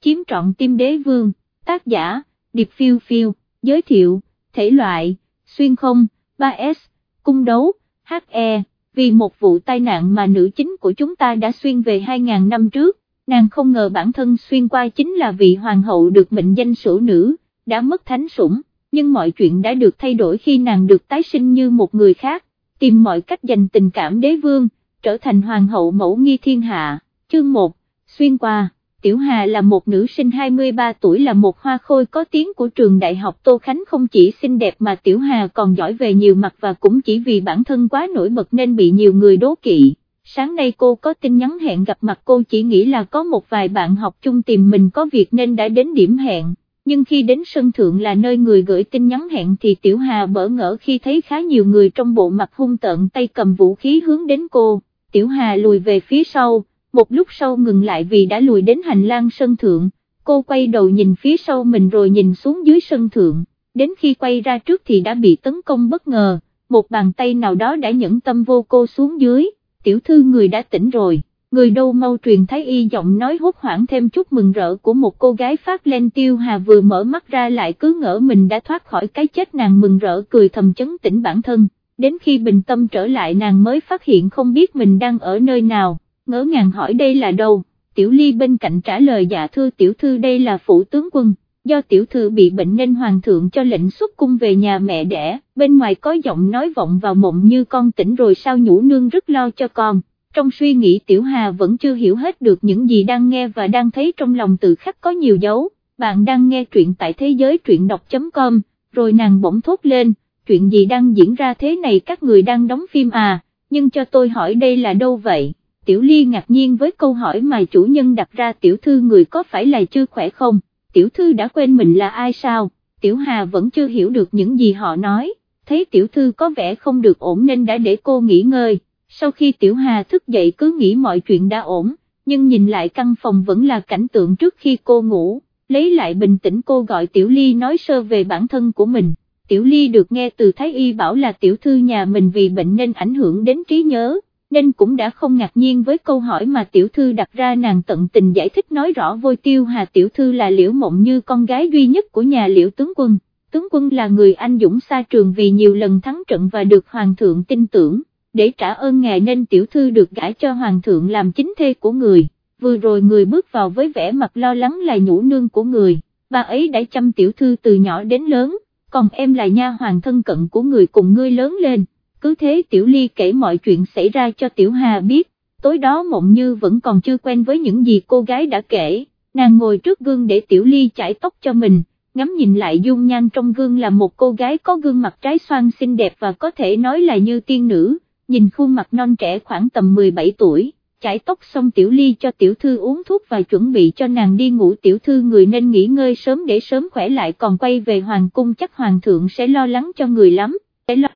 chiếm trọn tim đế vương, tác giả, điệp phiêu phiêu, giới thiệu, thể loại, xuyên không, 3S, cung đấu, HE, vì một vụ tai nạn mà nữ chính của chúng ta đã xuyên về 2.000 năm trước, nàng không ngờ bản thân xuyên qua chính là vị hoàng hậu được mệnh danh sổ nữ, đã mất thánh sủng, nhưng mọi chuyện đã được thay đổi khi nàng được tái sinh như một người khác, tìm mọi cách dành tình cảm đế vương, trở thành hoàng hậu mẫu nghi thiên hạ, chương 1, xuyên qua. Tiểu Hà là một nữ sinh 23 tuổi là một hoa khôi có tiếng của trường đại học Tô Khánh không chỉ xinh đẹp mà Tiểu Hà còn giỏi về nhiều mặt và cũng chỉ vì bản thân quá nổi bật nên bị nhiều người đố kỵ. Sáng nay cô có tin nhắn hẹn gặp mặt cô chỉ nghĩ là có một vài bạn học chung tìm mình có việc nên đã đến điểm hẹn, nhưng khi đến sân thượng là nơi người gửi tin nhắn hẹn thì Tiểu Hà bỡ ngỡ khi thấy khá nhiều người trong bộ mặt hung tợn tay cầm vũ khí hướng đến cô, Tiểu Hà lùi về phía sau một lúc sau ngừng lại vì đã lùi đến hành lang sân thượng, cô quay đầu nhìn phía sau mình rồi nhìn xuống dưới sân thượng, đến khi quay ra trước thì đã bị tấn công bất ngờ, một bàn tay nào đó đã nhẫn tâm vô cô xuống dưới, tiểu thư người đã tỉnh rồi, người đâu mau truyền thái y giọng nói hốt hoảng thêm chút mừng rỡ của một cô gái phát lên tiêu hà vừa mở mắt ra lại cứ ngỡ mình đã thoát khỏi cái chết nàng mừng rỡ cười thầm chấn tỉnh bản thân, đến khi bình tâm trở lại nàng mới phát hiện không biết mình đang ở nơi nào ngỡ ngàng hỏi đây là đâu, tiểu ly bên cạnh trả lời dạ thư tiểu thư đây là phủ tướng quân, do tiểu thư bị bệnh nên hoàng thượng cho lệnh xuất cung về nhà mẹ đẻ, bên ngoài có giọng nói vọng vào mộng như con tỉnh rồi sao nhũ nương rất lo cho con. Trong suy nghĩ Tiểu Hà vẫn chưa hiểu hết được những gì đang nghe và đang thấy trong lòng tự khắc có nhiều dấu, bạn đang nghe truyện tại thế giới truyện đọc.com, rồi nàng bỗng thốt lên, chuyện gì đang diễn ra thế này các người đang đóng phim à, nhưng cho tôi hỏi đây là đâu vậy? Tiểu Ly ngạc nhiên với câu hỏi mà chủ nhân đặt ra tiểu thư người có phải là chưa khỏe không, tiểu thư đã quên mình là ai sao, tiểu Hà vẫn chưa hiểu được những gì họ nói, thấy tiểu thư có vẻ không được ổn nên đã để cô nghỉ ngơi, sau khi tiểu Hà thức dậy cứ nghĩ mọi chuyện đã ổn, nhưng nhìn lại căn phòng vẫn là cảnh tượng trước khi cô ngủ, lấy lại bình tĩnh cô gọi tiểu Ly nói sơ về bản thân của mình. Tiểu Ly được nghe từ Thái Y bảo là tiểu thư nhà mình vì bệnh nên ảnh hưởng đến trí nhớ, nên cũng đã không ngạc nhiên với câu hỏi mà tiểu thư đặt ra. Nàng tận tình giải thích nói rõ vôi tiêu hà tiểu thư là liễu mộng như con gái duy nhất của nhà liễu tướng quân, tướng quân là người anh dũng xa trường vì nhiều lần thắng trận và được hoàng thượng tin tưởng, để trả ơn ngài nên tiểu thư được gãi cho hoàng thượng làm chính thê của người, vừa rồi người bước vào với vẻ mặt lo lắng là nhũ nương của người, bà ấy đã chăm tiểu thư từ nhỏ đến lớn, còn em là nha hoàng thân cận của người cùng ngươi lớn lên cứ thế Tiểu Ly kể mọi chuyện xảy ra cho Tiểu Hà biết, tối đó Mộng Như vẫn còn chưa quen với những gì cô gái đã kể, nàng ngồi trước gương để Tiểu Ly chải tóc cho mình, ngắm nhìn lại dung nhan trong gương là một cô gái có gương mặt trái xoan xinh đẹp và có thể nói là như tiên nữ, nhìn khuôn mặt non trẻ khoảng tầm 17 tuổi. Chải tóc xong tiểu ly cho tiểu thư uống thuốc và chuẩn bị cho nàng đi ngủ tiểu thư người nên nghỉ ngơi sớm để sớm khỏe lại còn quay về hoàng cung chắc hoàng thượng sẽ lo lắng cho người lắm, để lo